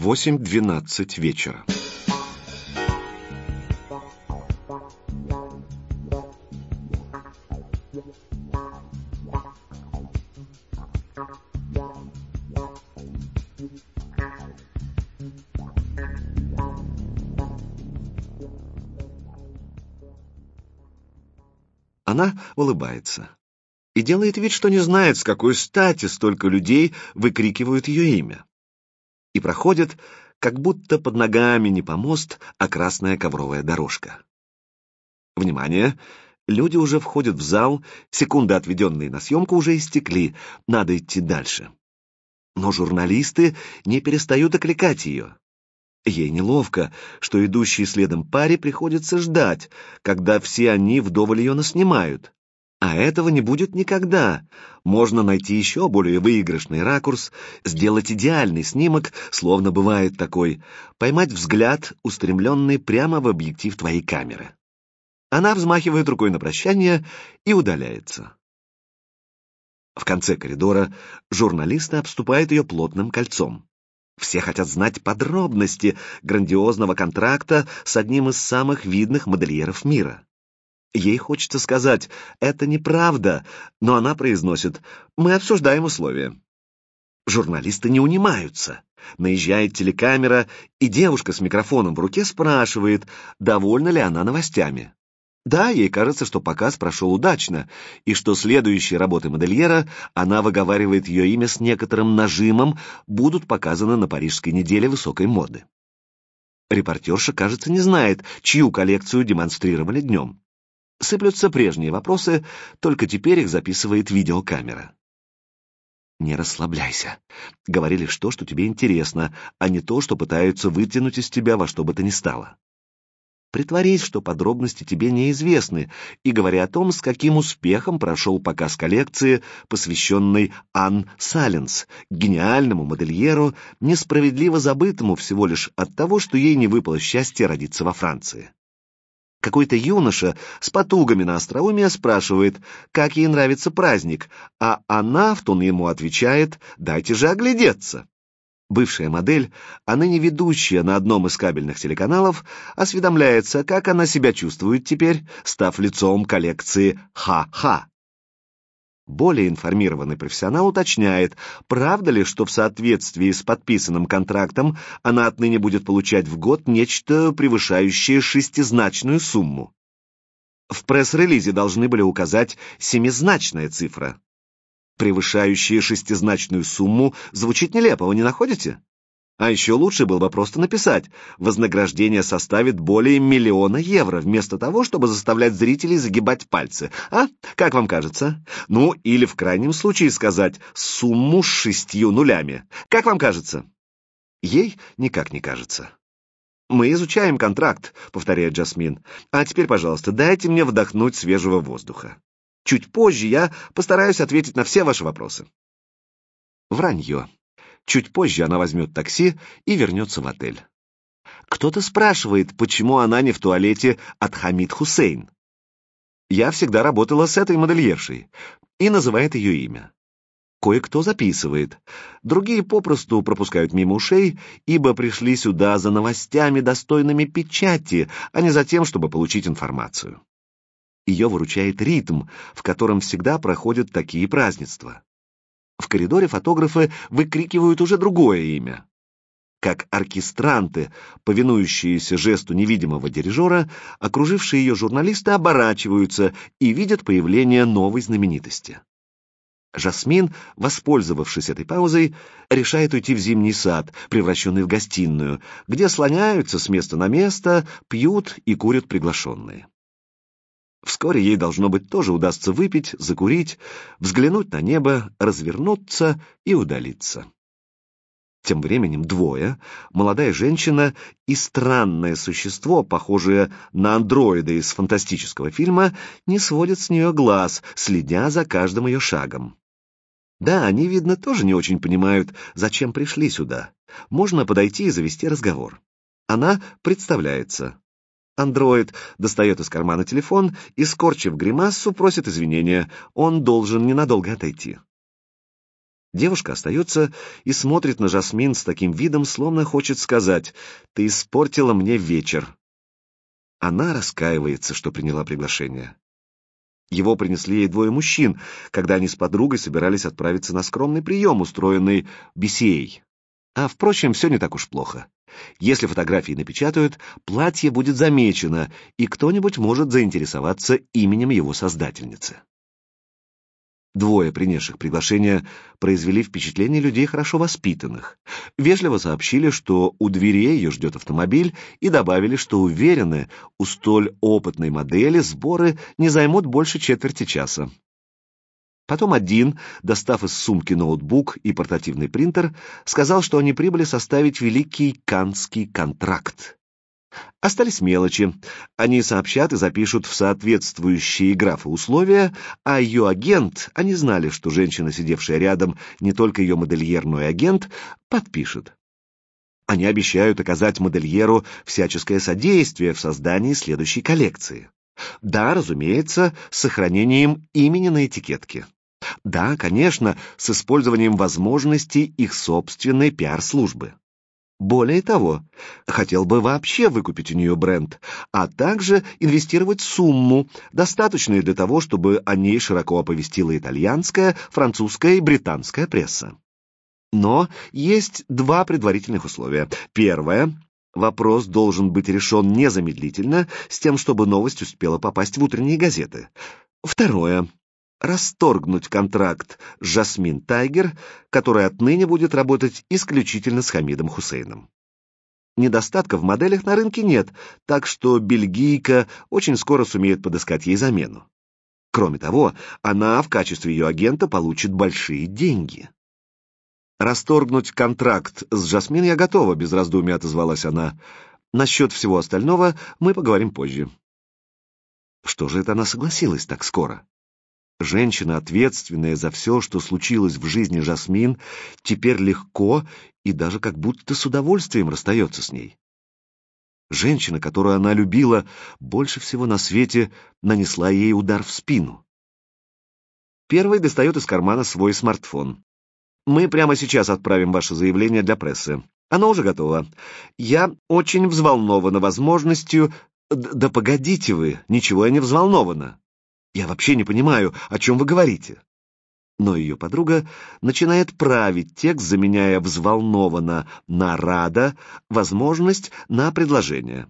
8.12 вечера. Она улыбается и делает вид, что не знает, с какой стати столько людей выкрикивают ее имя. И проходит, как будто под ногами не помост, а красная ковровая дорожка. Внимание! Люди уже входят в зал, секунды, отведенные на съемку, уже истекли, надо идти дальше. Но журналисты не перестают окликать ее. Ей неловко, что идущей следом паре приходится ждать, когда все они вдоволь ее наснимают. А этого не будет никогда. Можно найти еще более выигрышный ракурс, сделать идеальный снимок, словно бывает такой, поймать взгляд, устремленный прямо в объектив твоей камеры. Она взмахивает рукой на прощание и удаляется. В конце коридора журналисты обступают ее плотным кольцом. Все хотят знать подробности грандиозного контракта с одним из самых видных модельеров мира. Ей хочется сказать «это неправда», но она произносит «мы обсуждаем условия». Журналисты не унимаются. Наезжает телекамера, и девушка с микрофоном в руке спрашивает, довольна ли она новостями. Да, ей кажется, что показ прошел удачно, и что следующие работы модельера, она выговаривает ее имя с некоторым нажимом, будут показаны на Парижской неделе высокой моды. Репортерша, кажется, не знает, чью коллекцию демонстрировали днем. Сыплются прежние вопросы, только теперь их записывает видеокамера. «Не расслабляйся. Говори лишь то, что тебе интересно, а не то, что пытаются вытянуть из тебя во что бы то ни стало. Притворись, что подробности тебе неизвестны, и говори о том, с каким успехом прошел показ коллекции, посвященной Ан Саленс, гениальному модельеру, несправедливо забытому всего лишь от того, что ей не выпало счастье родиться во Франции. Какой-то юноша с потугами на остроумие спрашивает, как ей нравится праздник, а она в тон ему отвечает «дайте же оглядеться». Бывшая модель, а ныне ведущая на одном из кабельных телеканалов, осведомляется, как она себя чувствует теперь, став лицом коллекции «Ха-Ха». Более информированный профессионал уточняет, правда ли, что в соответствии с подписанным контрактом она отныне будет получать в год нечто превышающее шестизначную сумму. В пресс-релизе должны были указать семизначная цифра превышающие шестизначную сумму, звучит нелепо, вы не находите? А еще лучше было бы просто написать «Вознаграждение составит более миллиона евро», вместо того, чтобы заставлять зрителей загибать пальцы. А? Как вам кажется? Ну, или в крайнем случае сказать «сумму с шестью нулями». Как вам кажется? Ей никак не кажется. «Мы изучаем контракт», — повторяет Джасмин. «А теперь, пожалуйста, дайте мне вдохнуть свежего воздуха». Чуть позже я постараюсь ответить на все ваши вопросы. Вранье. Чуть позже она возьмет такси и вернется в отель. Кто-то спрашивает, почему она не в туалете от Хамид Хусейн. Я всегда работала с этой модельершей и называет ее имя. Кое-кто записывает. Другие попросту пропускают мимо ушей, ибо пришли сюда за новостями, достойными печати, а не за тем, чтобы получить информацию. Ее выручает ритм, в котором всегда проходят такие празднества. В коридоре фотографы выкрикивают уже другое имя. Как оркестранты, повинующиеся жесту невидимого дирижера, окружившие ее журналисты оборачиваются и видят появление новой знаменитости. Жасмин, воспользовавшись этой паузой, решает уйти в зимний сад, превращенный в гостиную, где слоняются с места на место, пьют и курят приглашенные. Вскоре ей, должно быть, тоже удастся выпить, закурить, взглянуть на небо, развернуться и удалиться. Тем временем двое, молодая женщина и странное существо, похожее на андроида из фантастического фильма, не сводят с нее глаз, следя за каждым ее шагом. Да, они, видно, тоже не очень понимают, зачем пришли сюда. Можно подойти и завести разговор. Она представляется. Андроид достает из кармана телефон и, скорчив гримассу, просит извинения. Он должен ненадолго отойти. Девушка остается и смотрит на Жасмин с таким видом, словно хочет сказать «Ты испортила мне вечер». Она раскаивается, что приняла приглашение. Его принесли ей двое мужчин, когда они с подругой собирались отправиться на скромный прием, устроенный Бесеей. А, впрочем, все не так уж плохо. Если фотографии напечатают, платье будет замечено, и кто-нибудь может заинтересоваться именем его создательницы. Двое, принесших приглашение, произвели впечатление людей хорошо воспитанных. Вежливо сообщили, что у дверей ее ждет автомобиль, и добавили, что уверены, у столь опытной модели сборы не займут больше четверти часа. Потом один, достав из сумки ноутбук и портативный принтер, сказал, что они прибыли составить великий канский контракт. Остались мелочи. Они сообщат и запишут в соответствующие графы условия, а ее агент, они знали, что женщина, сидевшая рядом, не только ее модельер, но и агент, подпишет. Они обещают оказать модельеру всяческое содействие в создании следующей коллекции. Да, разумеется, с сохранением имени на этикетке. Да, конечно, с использованием возможностей их собственной пиар-службы. Более того, хотел бы вообще выкупить у нее бренд, а также инвестировать сумму, достаточную для того, чтобы о ней широко оповестила итальянская, французская и британская пресса. Но есть два предварительных условия. Первое. Вопрос должен быть решен незамедлительно, с тем, чтобы новость успела попасть в утренние газеты. Второе расторгнуть контракт с Жасмин Тайгер, который отныне будет работать исключительно с Хамидом Хусейном. Недостатков в моделях на рынке нет, так что бельгийка очень скоро сумеет подыскать ей замену. Кроме того, она в качестве ее агента получит большие деньги. «Расторгнуть контракт с Жасмин я готова», — без раздумий отозвалась она. «Насчет всего остального мы поговорим позже». Что же это она согласилась так скоро? Женщина, ответственная за все, что случилось в жизни Жасмин, теперь легко и даже как будто с удовольствием расстается с ней. Женщина, которую она любила, больше всего на свете нанесла ей удар в спину. Первый достает из кармана свой смартфон. «Мы прямо сейчас отправим ваше заявление для прессы. Оно уже готово. Я очень взволнована возможностью...» «Да погодите вы, ничего я не взволнована. Я вообще не понимаю, о чем вы говорите. Но ее подруга начинает править текст, заменяя взволнованно на рада возможность на предложение.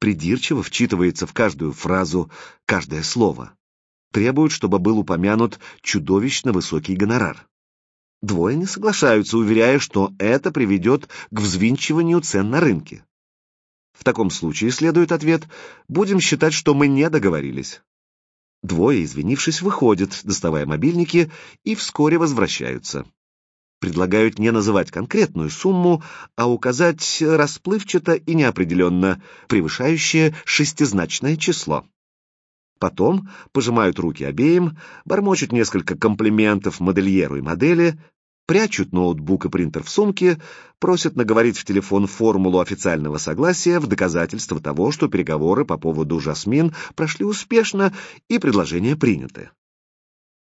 Придирчиво вчитывается в каждую фразу, каждое слово. Требует, чтобы был упомянут чудовищно высокий гонорар. Двое не соглашаются, уверяя, что это приведет к взвинчиванию цен на рынке. В таком случае следует ответ «Будем считать, что мы не договорились». Двое, извинившись, выходят, доставая мобильники, и вскоре возвращаются. Предлагают не называть конкретную сумму, а указать расплывчато и неопределенно, превышающее шестизначное число. Потом пожимают руки обеим, бормочут несколько комплиментов модельеру и модели, прячут ноутбук и принтер в сумке, просят наговорить в телефон формулу официального согласия в доказательство того, что переговоры по поводу Жасмин прошли успешно и предложения приняты.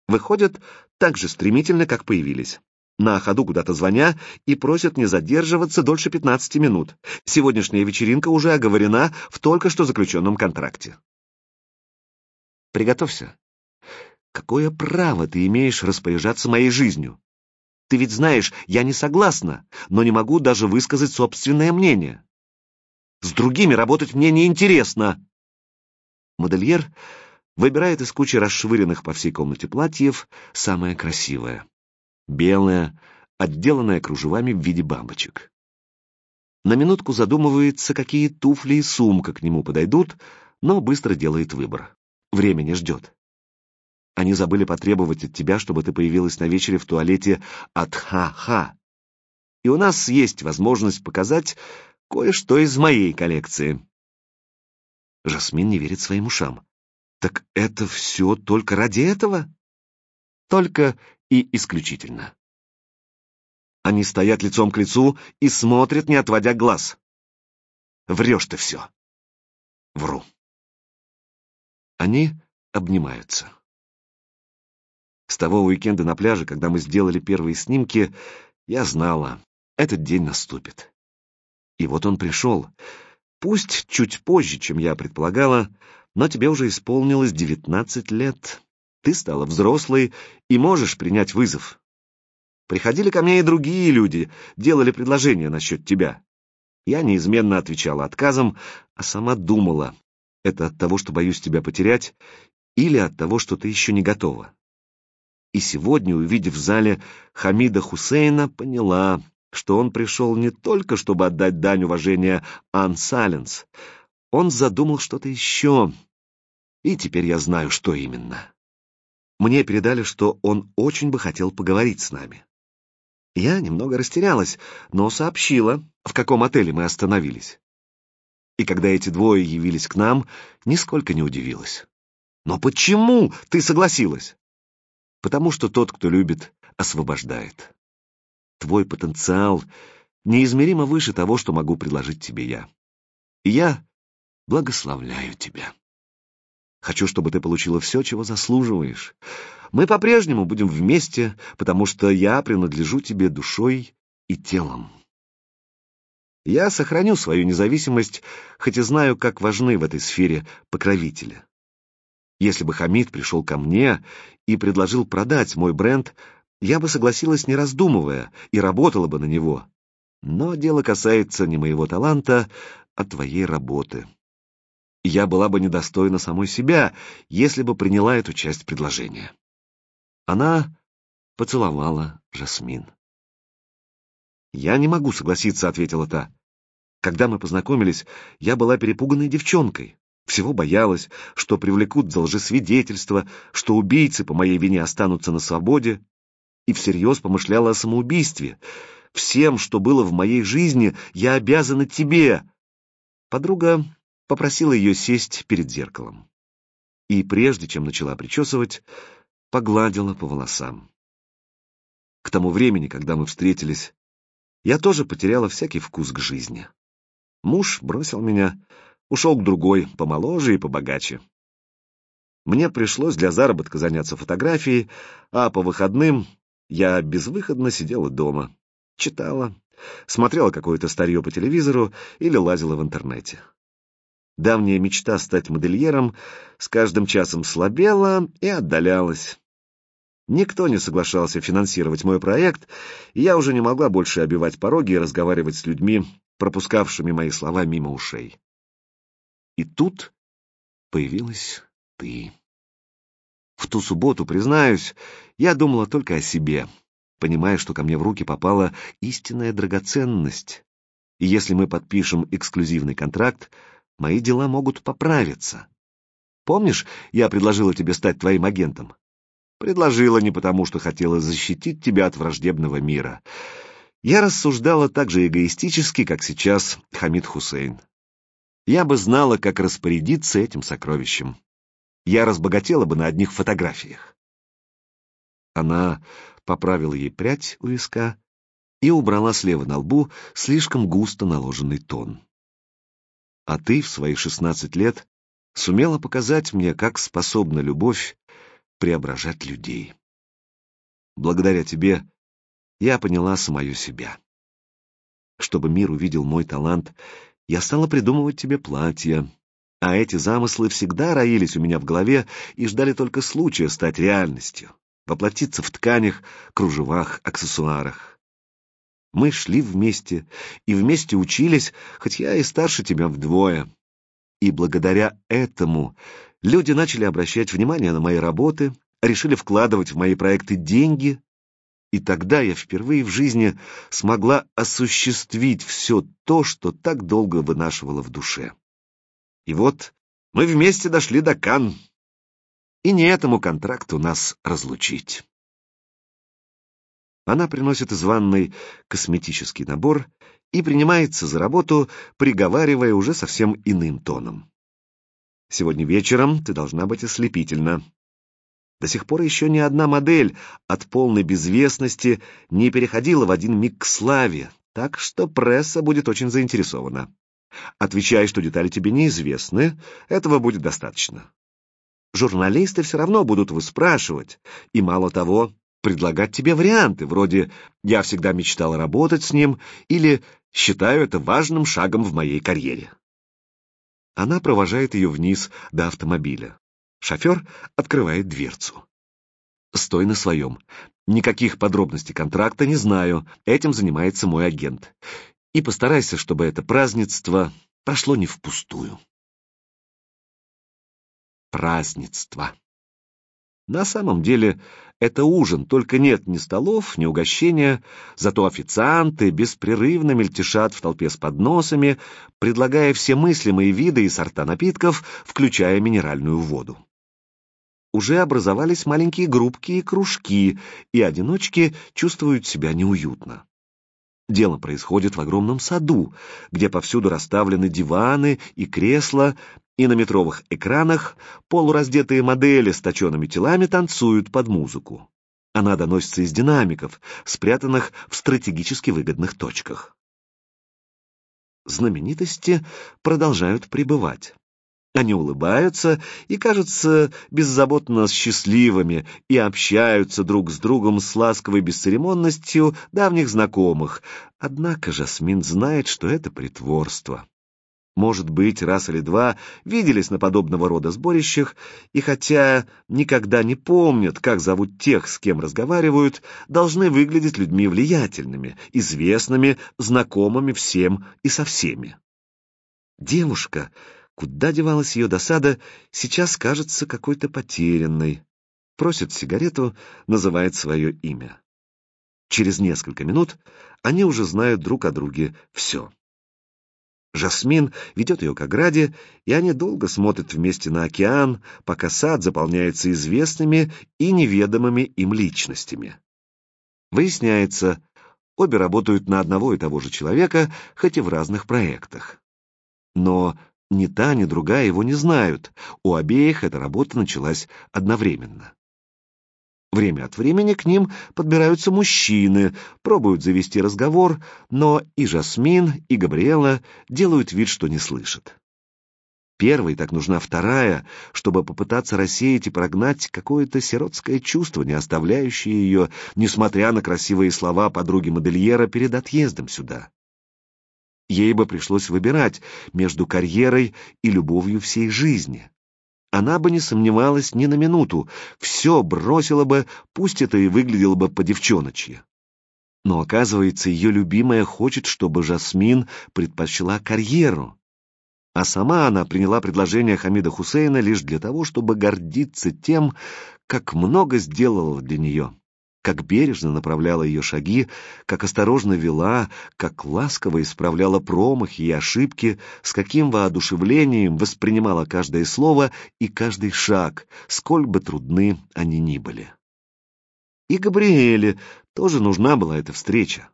Выходят так же стремительно, как появились. На ходу куда-то звоня и просят не задерживаться дольше 15 минут. Сегодняшняя вечеринка уже оговорена в только что заключенном контракте. Приготовься. Какое право ты имеешь распоряжаться моей жизнью? Ты ведь знаешь, я не согласна, но не могу даже высказать собственное мнение. С другими работать мне неинтересно. Модельер выбирает из кучи расшвыренных по всей комнате платьев самое красивое. Белое, отделанное кружевами в виде бабочек. На минутку задумывается, какие туфли и сумка к нему подойдут, но быстро делает выбор. Время не ждет. Они забыли потребовать от тебя, чтобы ты появилась на вечере в туалете от Ха-Ха. И у нас есть возможность показать кое-что из моей коллекции. Жасмин не верит своим ушам. Так это все только ради этого? Только и исключительно. Они стоят лицом к лицу и смотрят, не отводя глаз. Врешь ты все. Вру. Они обнимаются. С того уикенда на пляже, когда мы сделали первые снимки, я знала, этот день наступит. И вот он пришел. Пусть чуть позже, чем я предполагала, но тебе уже исполнилось девятнадцать лет. Ты стала взрослой и можешь принять вызов. Приходили ко мне и другие люди, делали предложения насчет тебя. Я неизменно отвечала отказом, а сама думала, это от того, что боюсь тебя потерять, или от того, что ты еще не готова. И сегодня, увидев в зале Хамида Хусейна, поняла, что он пришел не только, чтобы отдать дань уважения Ан Саленс. Он задумал что-то еще. И теперь я знаю, что именно. Мне передали, что он очень бы хотел поговорить с нами. Я немного растерялась, но сообщила, в каком отеле мы остановились. И когда эти двое явились к нам, нисколько не удивилась. «Но почему ты согласилась?» «Потому что тот, кто любит, освобождает. Твой потенциал неизмеримо выше того, что могу предложить тебе я. И я благословляю тебя. Хочу, чтобы ты получила все, чего заслуживаешь. Мы по-прежнему будем вместе, потому что я принадлежу тебе душой и телом. Я сохраню свою независимость, хоть и знаю, как важны в этой сфере покровители. Если бы Хамид пришел ко мне и предложил продать мой бренд, я бы согласилась, не раздумывая, и работала бы на него. Но дело касается не моего таланта, а твоей работы. Я была бы недостойна самой себя, если бы приняла эту часть предложения. Она поцеловала Жасмин. «Я не могу согласиться», — ответила та. «Когда мы познакомились, я была перепуганной девчонкой. Всего боялась, что привлекут за лжесвидетельство, что убийцы по моей вине останутся на свободе, и всерьез помышляла о самоубийстве. Всем, что было в моей жизни, я обязана тебе». Подруга попросила ее сесть перед зеркалом. И прежде чем начала причесывать, погладила по волосам. К тому времени, когда мы встретились, я тоже потеряла всякий вкус к жизни. Муж бросил меня, ушел к другой, помоложе и побогаче. Мне пришлось для заработка заняться фотографией, а по выходным я безвыходно сидела дома, читала, смотрела какое-то старье по телевизору или лазила в интернете. Давняя мечта стать модельером с каждым часом слабела и отдалялась. Никто не соглашался финансировать мой проект, и я уже не могла больше обивать пороги и разговаривать с людьми, пропускавшими мои слова мимо ушей. И тут появилась ты. В ту субботу, признаюсь, я думала только о себе, понимая, что ко мне в руки попала истинная драгоценность. И если мы подпишем эксклюзивный контракт, мои дела могут поправиться. Помнишь, я предложила тебе стать твоим агентом? Предложила не потому, что хотела защитить тебя от враждебного мира. Я рассуждала так же эгоистически, как сейчас Хамид Хусейн. Я бы знала, как распорядиться этим сокровищем. Я разбогатела бы на одних фотографиях. Она поправила ей прядь у виска и убрала слева на лбу слишком густо наложенный тон. А ты в свои шестнадцать лет сумела показать мне, как способна любовь преображать людей. Благодаря тебе я поняла самую себя. Чтобы мир увидел мой талант, я стала придумывать тебе платья, а эти замыслы всегда роились у меня в голове и ждали только случая стать реальностью, воплотиться в тканях, кружевах, аксессуарах. Мы шли вместе и вместе учились, хоть я и старше тебя вдвое. И благодаря этому люди начали обращать внимание на мои работы, решили вкладывать в мои проекты деньги, и тогда я впервые в жизни смогла осуществить все то, что так долго вынашивала в душе. И вот мы вместе дошли до Кан, и не этому контракту нас разлучить. Она приносит из ванной косметический набор и принимается за работу, приговаривая уже совсем иным тоном. «Сегодня вечером ты должна быть ослепительна. До сих пор еще ни одна модель от полной безвестности не переходила в один миг к славе, так что пресса будет очень заинтересована. Отвечай, что детали тебе неизвестны, этого будет достаточно. журналисты все равно будут выспрашивать, и мало того, предлагать тебе варианты, вроде «я всегда мечтал работать с ним» или «считаю это важным шагом в моей карьере». Она провожает ее вниз до автомобиля. Шофер открывает дверцу. Стой на своем. Никаких подробностей контракта не знаю, этим занимается мой агент. И постарайся, чтобы это празднество прошло не впустую. Празднество. На самом деле это ужин, только нет ни столов, ни угощения, зато официанты беспрерывно мельтешат в толпе с подносами, предлагая все мыслимые виды и сорта напитков, включая минеральную воду. Уже образовались маленькие группки и кружки, и одиночки чувствуют себя неуютно. Дело происходит в огромном саду, где повсюду расставлены диваны и кресла, и на метровых экранах полураздетые модели с точенными телами танцуют под музыку. Она доносится из динамиков, спрятанных в стратегически выгодных точках. Знаменитости продолжают пребывать. Они улыбаются и кажутся беззаботно счастливыми и общаются друг с другом с ласковой бесцеремонностью давних знакомых. Однако Жасмин знает, что это притворство. Может быть, раз или два виделись на подобного рода сборищах, и хотя никогда не помнят, как зовут тех, с кем разговаривают, должны выглядеть людьми влиятельными, известными, знакомыми всем и со всеми. Девушка, куда девалась ее досада, сейчас кажется какой-то потерянной. Просит сигарету, называет свое имя. Через несколько минут они уже знают друг о друге все. Жасмин ведет ее к ограде, и они долго смотрят вместе на океан, пока сад заполняется известными и неведомыми им личностями. Выясняется, обе работают на одного и того же человека, хоть и в разных проектах. Но ни та, ни другая его не знают, у обеих эта работа началась одновременно. Время от времени к ним подбираются мужчины, пробуют завести разговор, но и Жасмин, и Габриэла делают вид, что не слышат. Первой так нужна вторая, чтобы попытаться рассеять и прогнать какое-то сиротское чувство, не оставляющее ее, несмотря на красивые слова подруги модельера перед отъездом сюда. Ей бы пришлось выбирать между карьерой и любовью всей жизни она бы не сомневалась ни на минуту, все бросила бы, пусть это и выглядело бы по-девчоночье. Но, оказывается, ее любимая хочет, чтобы Жасмин предпочла карьеру. А сама она приняла предложение Хамида Хусейна лишь для того, чтобы гордиться тем, как много сделала для нее как бережно направляла ее шаги, как осторожно вела, как ласково исправляла промахи и ошибки, с каким воодушевлением воспринимала каждое слово и каждый шаг, сколь бы трудны они ни были. И Габриэле тоже нужна была эта встреча,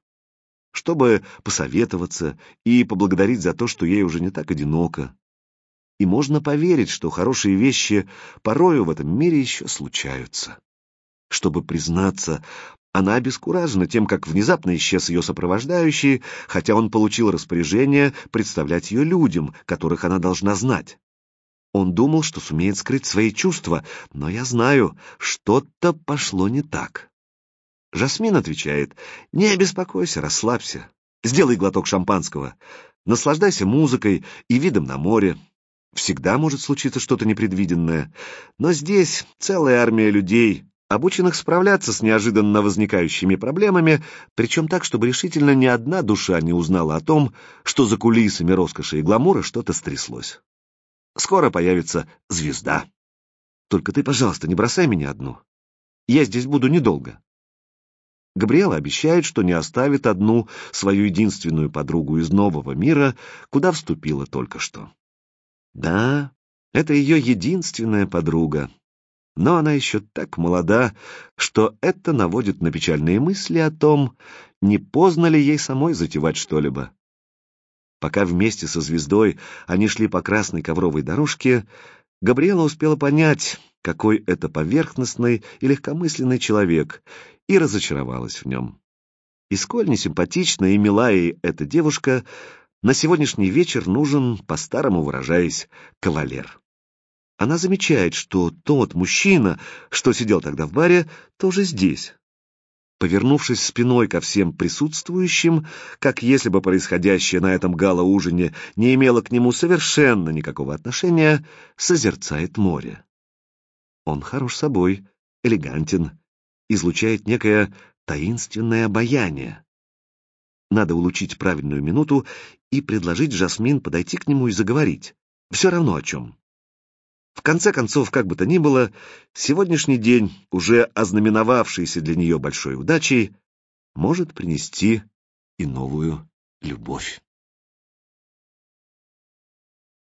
чтобы посоветоваться и поблагодарить за то, что ей уже не так одиноко. И можно поверить, что хорошие вещи порою в этом мире еще случаются чтобы признаться, она обескуражена тем, как внезапно исчез ее сопровождающий, хотя он получил распоряжение представлять ее людям, которых она должна знать. Он думал, что сумеет скрыть свои чувства, но я знаю, что-то пошло не так. Жасмин отвечает, «Не беспокойся, расслабься. Сделай глоток шампанского. Наслаждайся музыкой и видом на море. Всегда может случиться что-то непредвиденное. Но здесь целая армия людей, обученных справляться с неожиданно возникающими проблемами, причем так, чтобы решительно ни одна душа не узнала о том, что за кулисами роскоши и гламура что-то стряслось. Скоро появится звезда. Только ты, пожалуйста, не бросай меня одну. Я здесь буду недолго. Габриэла обещает, что не оставит одну свою единственную подругу из нового мира, куда вступила только что. Да, это ее единственная подруга, но она еще так молода, что это наводит на печальные мысли о том, не поздно ли ей самой затевать что-либо. Пока вместе со звездой они шли по красной ковровой дорожке, Габриэла успела понять, какой это поверхностный и легкомысленный человек, и разочаровалась в нем. И сколь несимпатична и мила ей эта девушка, на сегодняшний вечер нужен, по-старому выражаясь, кавалер. Она замечает, что тот мужчина, что сидел тогда в баре, тоже здесь. Повернувшись спиной ко всем присутствующим, как если бы происходящее на этом гала-ужине не имело к нему совершенно никакого отношения, созерцает море. Он хорош собой, элегантен, излучает некое таинственное обаяние. Надо улучить правильную минуту и предложить Жасмин подойти к нему и заговорить. Все равно о чем. В конце концов, как бы то ни было, сегодняшний день, уже ознаменовавшийся для нее большой удачей, может принести и новую любовь.